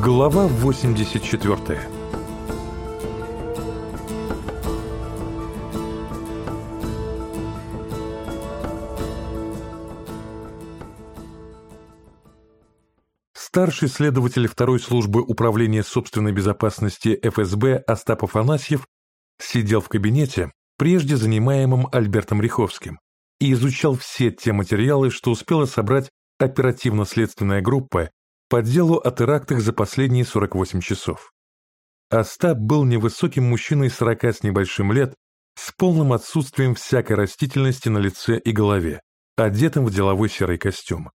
Глава 84 Старший следователь второй службы управления собственной безопасности ФСБ Остап Афанасьев сидел в кабинете, прежде занимаемом Альбертом Риховским, и изучал все те материалы, что успела собрать оперативно-следственная группа по делу о терактах за последние 48 часов. Остап был невысоким мужчиной 40 с небольшим лет, с полным отсутствием всякой растительности на лице и голове, одетым в деловой серый костюм.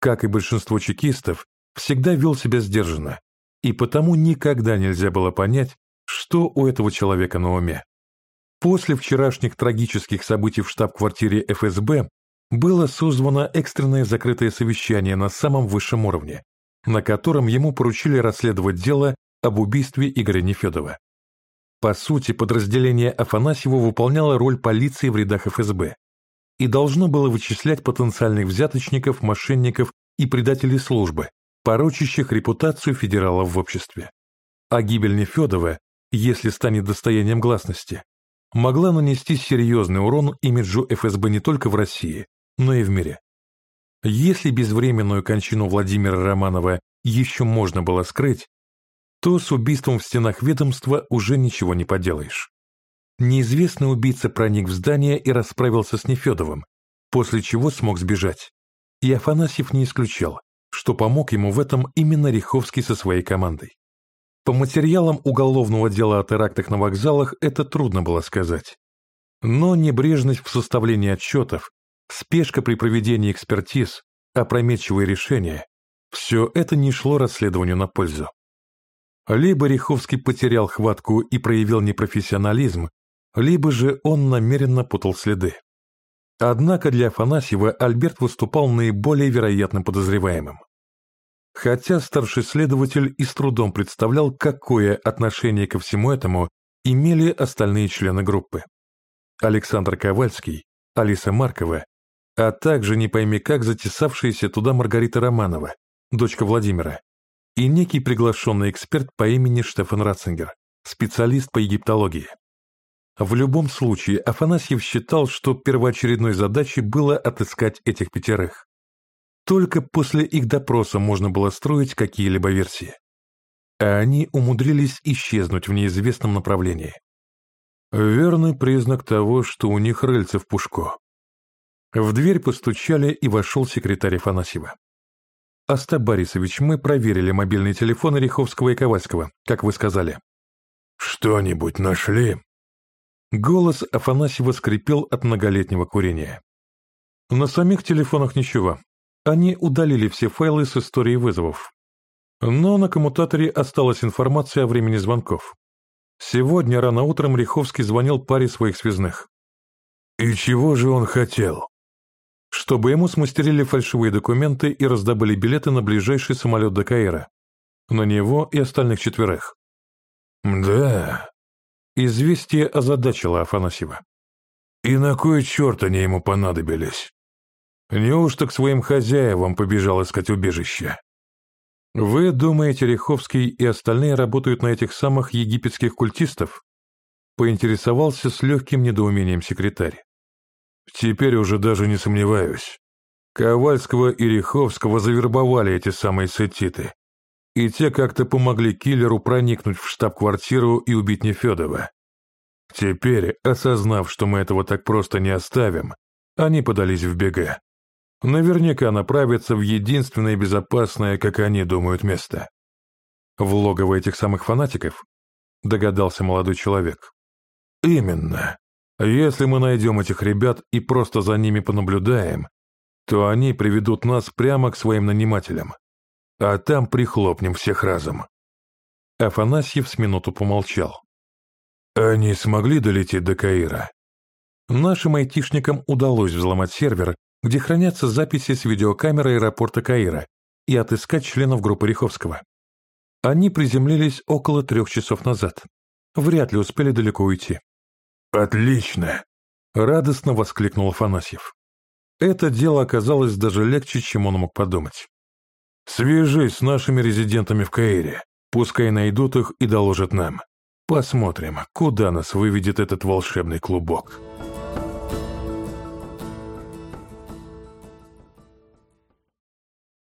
Как и большинство чекистов, всегда вел себя сдержанно, и потому никогда нельзя было понять, что у этого человека на уме. После вчерашних трагических событий в штаб-квартире ФСБ было созвано экстренное закрытое совещание на самом высшем уровне, на котором ему поручили расследовать дело об убийстве Игоря Нефедова. По сути, подразделение Афанасьева выполняло роль полиции в рядах ФСБ и должно было вычислять потенциальных взяточников, мошенников и предателей службы, порочащих репутацию федералов в обществе. А гибель Нефедова, если станет достоянием гласности, могла нанести серьезный урон имиджу ФСБ не только в России, но и в мире. Если безвременную кончину Владимира Романова еще можно было скрыть, то с убийством в стенах ведомства уже ничего не поделаешь. Неизвестный убийца проник в здание и расправился с Нефедовым, после чего смог сбежать. И Афанасьев не исключал, что помог ему в этом именно Риховский со своей командой. По материалам уголовного дела о терактах на вокзалах это трудно было сказать. Но небрежность в составлении отчетов, спешка при проведении экспертиз, опрометчивые решения – все это не шло расследованию на пользу. Либо Риховский потерял хватку и проявил непрофессионализм, либо же он намеренно путал следы. Однако для Афанасьева Альберт выступал наиболее вероятным подозреваемым. Хотя старший следователь и с трудом представлял, какое отношение ко всему этому имели остальные члены группы. Александр Ковальский, Алиса Маркова, а также не пойми как затесавшаяся туда Маргарита Романова, дочка Владимира, и некий приглашенный эксперт по имени Штефан Ратцингер, специалист по египтологии. В любом случае, Афанасьев считал, что первоочередной задачей было отыскать этих пятерых. Только после их допроса можно было строить какие-либо версии. А они умудрились исчезнуть в неизвестном направлении. Верный признак того, что у них рыльце в пушко. В дверь постучали, и вошел секретарь Афанасьева. «Остап Борисович, мы проверили мобильные телефоны Риховского и Ковальского, как вы сказали». «Что-нибудь нашли?» Голос Афанасьева скрипел от многолетнего курения. «На самих телефонах ничего. Они удалили все файлы с историей вызовов. Но на коммутаторе осталась информация о времени звонков. Сегодня рано утром Риховский звонил паре своих связных. «И чего же он хотел?» Чтобы ему смастерили фальшивые документы и раздобыли билеты на ближайший самолет до Каира. На него и остальных четверых. «Да...» Известие озадачило Афанасьева. «И на кой черт они ему понадобились? Неужто к своим хозяевам побежал искать убежище?» «Вы думаете, Риховский и остальные работают на этих самых египетских культистов?» Поинтересовался с легким недоумением секретарь. Теперь уже даже не сомневаюсь. Ковальского и Риховского завербовали эти самые сетиты. И те как-то помогли киллеру проникнуть в штаб-квартиру и убить Нефедова. Теперь, осознав, что мы этого так просто не оставим, они подались в бега. Наверняка направятся в единственное безопасное, как они думают, место. В логово этих самых фанатиков? Догадался молодой человек. Именно. Если мы найдем этих ребят и просто за ними понаблюдаем, то они приведут нас прямо к своим нанимателям, а там прихлопнем всех разом». Афанасьев с минуту помолчал. «Они смогли долететь до Каира?» Нашим айтишникам удалось взломать сервер, где хранятся записи с видеокамеры аэропорта Каира, и отыскать членов группы Риховского. Они приземлились около трех часов назад. Вряд ли успели далеко уйти. «Отлично!» — радостно воскликнул Афанасьев. Это дело оказалось даже легче, чем он мог подумать. Свяжись с нашими резидентами в Каире. Пускай найдут их и доложат нам. Посмотрим, куда нас выведет этот волшебный клубок».